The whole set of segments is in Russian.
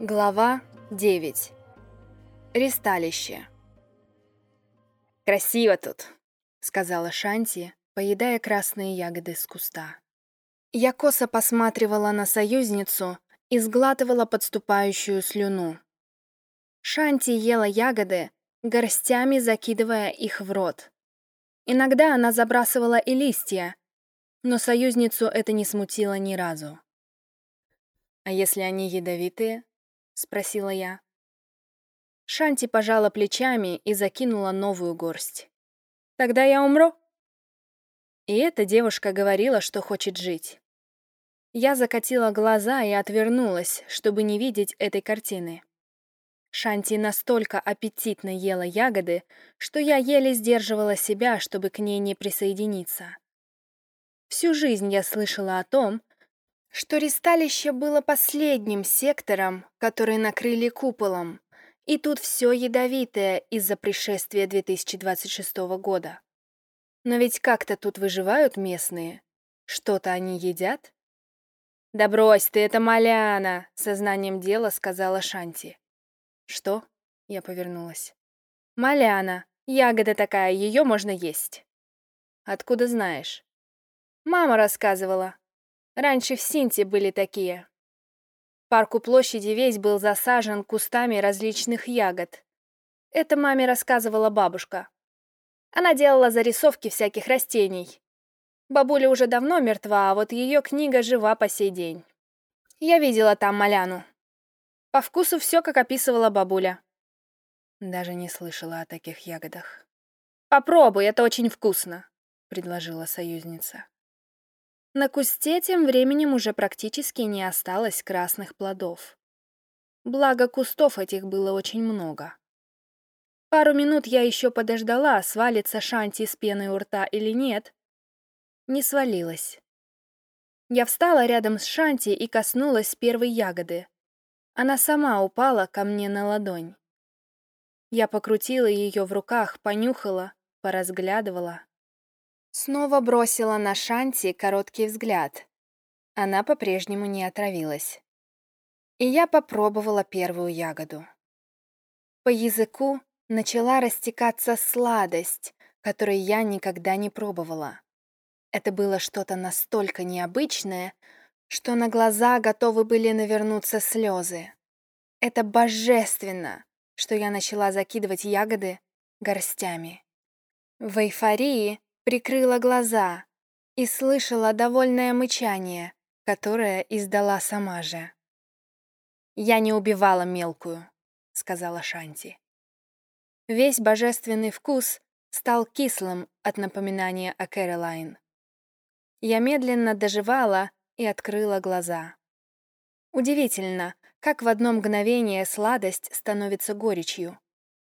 Глава 9. Ристалище. «Красиво тут», — сказала Шанти, поедая красные ягоды с куста. Я косо посматривала на союзницу и сглатывала подступающую слюну. Шанти ела ягоды, горстями закидывая их в рот. Иногда она забрасывала и листья, но союзницу это не смутило ни разу. «А если они ядовитые?» — спросила я. Шанти пожала плечами и закинула новую горсть. «Тогда я умру?» И эта девушка говорила, что хочет жить. Я закатила глаза и отвернулась, чтобы не видеть этой картины. Шанти настолько аппетитно ела ягоды, что я еле сдерживала себя, чтобы к ней не присоединиться. Всю жизнь я слышала о том, что ристалище было последним сектором, который накрыли куполом, и тут все ядовитое из-за пришествия 2026 года. Но ведь как-то тут выживают местные. Что-то они едят? «Да брось ты, это Маляна!» — сознанием дела сказала Шанти. «Что?» — я повернулась. «Маляна. Ягода такая, ее можно есть». «Откуда знаешь?» «Мама рассказывала. Раньше в Синте были такие. Парк у площади весь был засажен кустами различных ягод. Это маме рассказывала бабушка. Она делала зарисовки всяких растений. Бабуля уже давно мертва, а вот ее книга жива по сей день. Я видела там маляну. По вкусу все, как описывала бабуля. Даже не слышала о таких ягодах. «Попробуй, это очень вкусно», — предложила союзница. На кусте тем временем уже практически не осталось красных плодов. Благо, кустов этих было очень много. Пару минут я еще подождала, свалится Шанти с пеной у рта или нет. Не свалилась. Я встала рядом с Шанти и коснулась первой ягоды. Она сама упала ко мне на ладонь. Я покрутила ее в руках, понюхала, поразглядывала. Снова бросила на Шанти короткий взгляд. Она по-прежнему не отравилась. И я попробовала первую ягоду. По языку начала растекаться сладость, которой я никогда не пробовала. Это было что-то настолько необычное, что на глаза готовы были навернуться слезы. Это божественно, что я начала закидывать ягоды горстями. В эйфории прикрыла глаза и слышала довольное мычание, которое издала сама же. «Я не убивала мелкую», — сказала Шанти. Весь божественный вкус стал кислым от напоминания о Кэролайн. Я медленно доживала и открыла глаза. Удивительно, как в одно мгновение сладость становится горечью,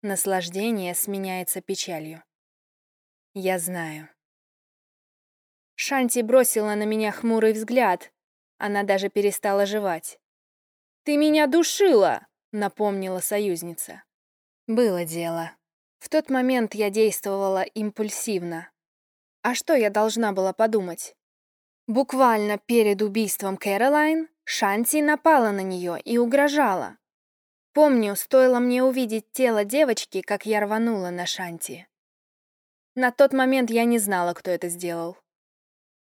наслаждение сменяется печалью. Я знаю. Шанти бросила на меня хмурый взгляд. Она даже перестала жевать. «Ты меня душила!» — напомнила союзница. Было дело. В тот момент я действовала импульсивно. А что я должна была подумать? Буквально перед убийством Кэролайн Шанти напала на нее и угрожала. Помню, стоило мне увидеть тело девочки, как я рванула на Шанти. На тот момент я не знала, кто это сделал.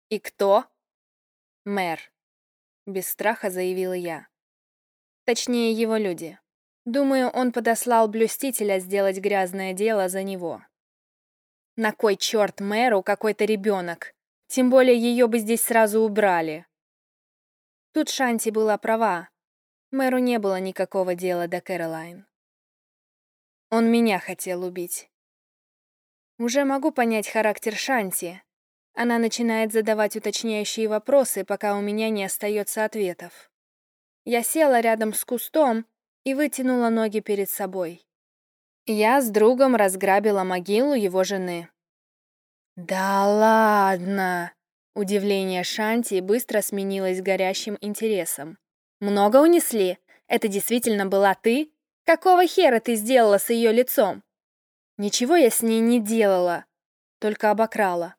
«И кто?» «Мэр», — без страха заявила я. Точнее, его люди. Думаю, он подослал блюстителя сделать грязное дело за него. На кой черт мэру какой-то ребенок? Тем более ее бы здесь сразу убрали. Тут Шанти была права. Мэру не было никакого дела до Кэролайн. Он меня хотел убить. Уже могу понять характер Шанти. Она начинает задавать уточняющие вопросы, пока у меня не остается ответов. Я села рядом с кустом и вытянула ноги перед собой. Я с другом разграбила могилу его жены. «Да ладно!» Удивление Шанти быстро сменилось горящим интересом. «Много унесли? Это действительно была ты? Какого хера ты сделала с ее лицом?» Ничего я с ней не делала, только обокрала.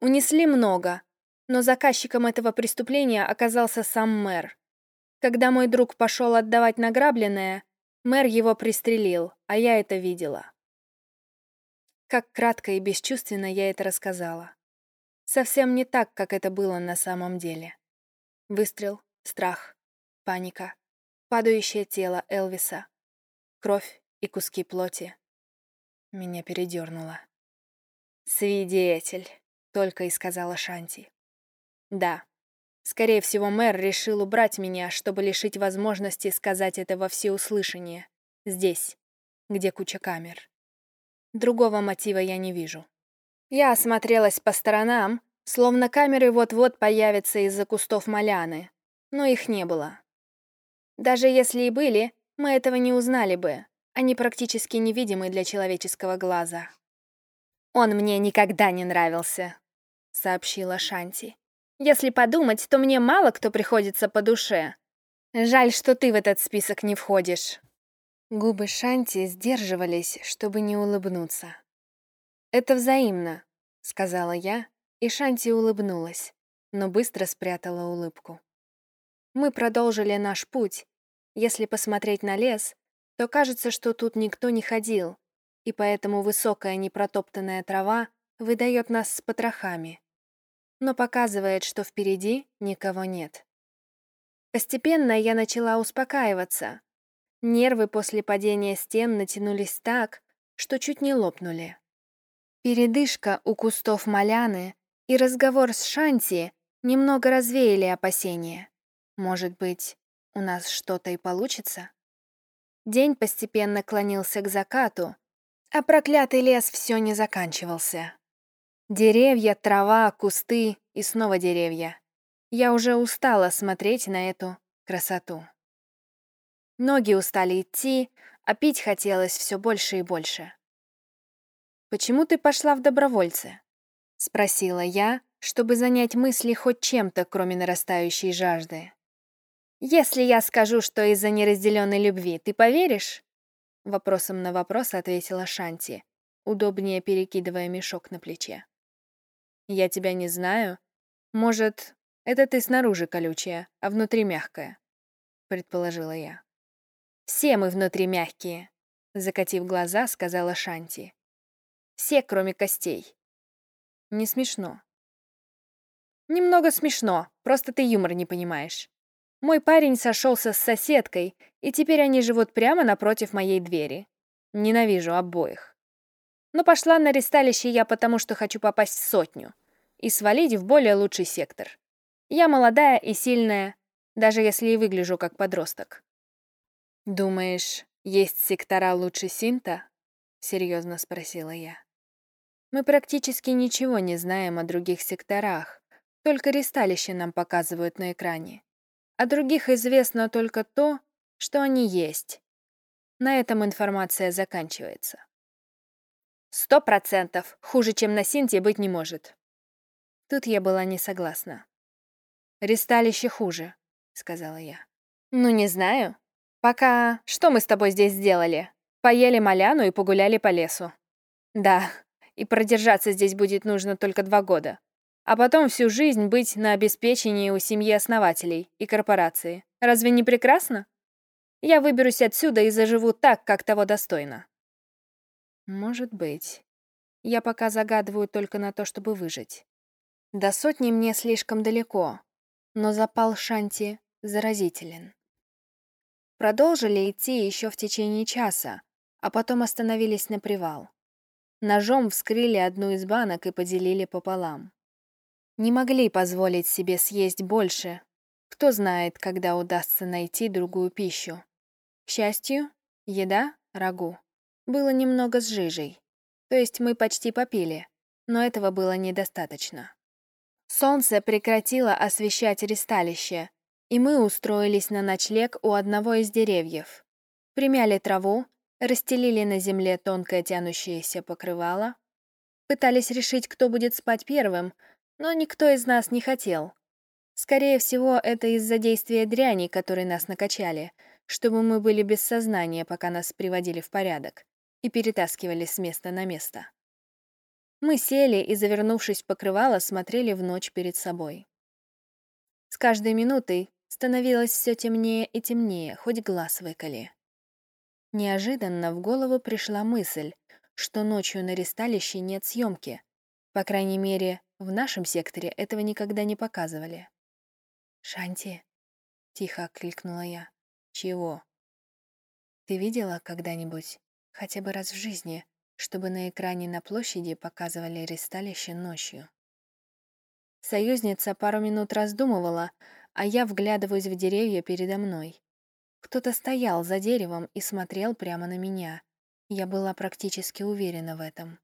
Унесли много, но заказчиком этого преступления оказался сам мэр. Когда мой друг пошел отдавать награбленное, мэр его пристрелил, а я это видела. Как кратко и бесчувственно я это рассказала. Совсем не так, как это было на самом деле. Выстрел, страх, паника, падающее тело Элвиса, кровь и куски плоти. Меня передернуло. «Свидетель», — только и сказала Шанти. «Да, скорее всего, мэр решил убрать меня, чтобы лишить возможности сказать это во всеуслышание. Здесь, где куча камер. Другого мотива я не вижу». Я осмотрелась по сторонам, словно камеры вот-вот появятся из-за кустов маляны, но их не было. Даже если и были, мы этого не узнали бы, они практически невидимы для человеческого глаза. «Он мне никогда не нравился», — сообщила Шанти. «Если подумать, то мне мало кто приходится по душе. Жаль, что ты в этот список не входишь». Губы Шанти сдерживались, чтобы не улыбнуться. «Это взаимно», — сказала я, и Шанти улыбнулась, но быстро спрятала улыбку. Мы продолжили наш путь. Если посмотреть на лес, то кажется, что тут никто не ходил, и поэтому высокая непротоптанная трава выдает нас с потрохами, но показывает, что впереди никого нет. Постепенно я начала успокаиваться. Нервы после падения стен натянулись так, что чуть не лопнули. Передышка у кустов маляны и разговор с Шанти немного развеяли опасения. Может быть, у нас что-то и получится? День постепенно клонился к закату, а проклятый лес все не заканчивался. Деревья, трава, кусты и снова деревья. Я уже устала смотреть на эту красоту. Ноги устали идти, а пить хотелось все больше и больше. «Почему ты пошла в добровольцы?» — спросила я, чтобы занять мысли хоть чем-то, кроме нарастающей жажды. «Если я скажу, что из-за неразделенной любви, ты поверишь?» Вопросом на вопрос ответила Шанти, удобнее перекидывая мешок на плече. «Я тебя не знаю. Может, это ты снаружи колючая, а внутри мягкая?» предположила я. «Все мы внутри мягкие», — закатив глаза, сказала Шанти. «Все, кроме костей». «Не смешно». «Немного смешно, просто ты юмор не понимаешь. Мой парень сошелся с соседкой, и теперь они живут прямо напротив моей двери. Ненавижу обоих. Но пошла на ресталище я потому, что хочу попасть в сотню и свалить в более лучший сектор. Я молодая и сильная, даже если и выгляжу как подросток. «Думаешь, есть сектора лучше Синта?» — серьезно спросила я. «Мы практически ничего не знаем о других секторах, только ресталище нам показывают на экране. О других известно только то, что они есть. На этом информация заканчивается. Сто процентов. Хуже, чем на Синте, быть не может. Тут я была не согласна. «Ресталище хуже», — сказала я. «Ну, не знаю. Пока... Что мы с тобой здесь сделали? Поели маляну и погуляли по лесу. Да, и продержаться здесь будет нужно только два года а потом всю жизнь быть на обеспечении у семьи основателей и корпорации. Разве не прекрасно? Я выберусь отсюда и заживу так, как того достойно. Может быть. Я пока загадываю только на то, чтобы выжить. До сотни мне слишком далеко, но запал Шанти заразителен. Продолжили идти еще в течение часа, а потом остановились на привал. Ножом вскрыли одну из банок и поделили пополам. Не могли позволить себе съесть больше. Кто знает, когда удастся найти другую пищу. К счастью, еда, рагу, было немного с жижей. То есть мы почти попили, но этого было недостаточно. Солнце прекратило освещать ристалище, и мы устроились на ночлег у одного из деревьев. Примяли траву, расстелили на земле тонкое тянущееся покрывало, пытались решить, кто будет спать первым, но никто из нас не хотел. Скорее всего, это из-за действия дряни, которые нас накачали, чтобы мы были без сознания, пока нас приводили в порядок и перетаскивали с места на место. Мы сели и, завернувшись в покрывало, смотрели в ночь перед собой. С каждой минутой Становилось все темнее и темнее, хоть глаз выколи. Неожиданно в голову пришла мысль, что ночью на ресталище нет съемки. По крайней мере, в нашем секторе этого никогда не показывали. «Шанти», — тихо окликнула я. «Чего?» «Ты видела когда-нибудь, хотя бы раз в жизни, чтобы на экране на площади показывали ресталище ночью?» Союзница пару минут раздумывала, а я вглядываюсь в деревья передо мной. Кто-то стоял за деревом и смотрел прямо на меня. Я была практически уверена в этом.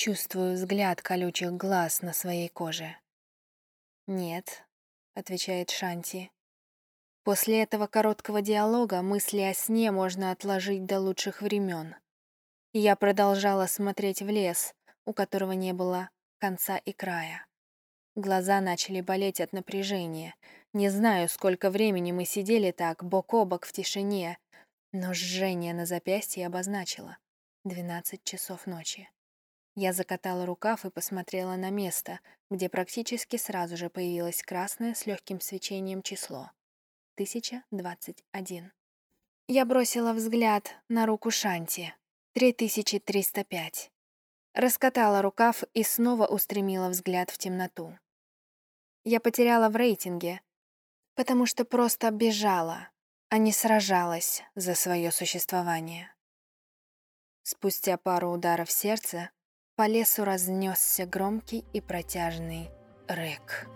Чувствую взгляд колючих глаз на своей коже. «Нет», — отвечает Шанти. После этого короткого диалога мысли о сне можно отложить до лучших времен. Я продолжала смотреть в лес, у которого не было конца и края. Глаза начали болеть от напряжения. Не знаю, сколько времени мы сидели так, бок о бок в тишине, но жжение на запястье обозначило. Двенадцать часов ночи. Я закатала рукав и посмотрела на место, где практически сразу же появилось красное с легким свечением число. 1021. Я бросила взгляд на руку Шанти. 3305. Раскатала рукав и снова устремила взгляд в темноту. Я потеряла в рейтинге, потому что просто бежала, а не сражалась за свое существование. Спустя пару ударов сердца по лесу разнесся громкий и протяжный рык.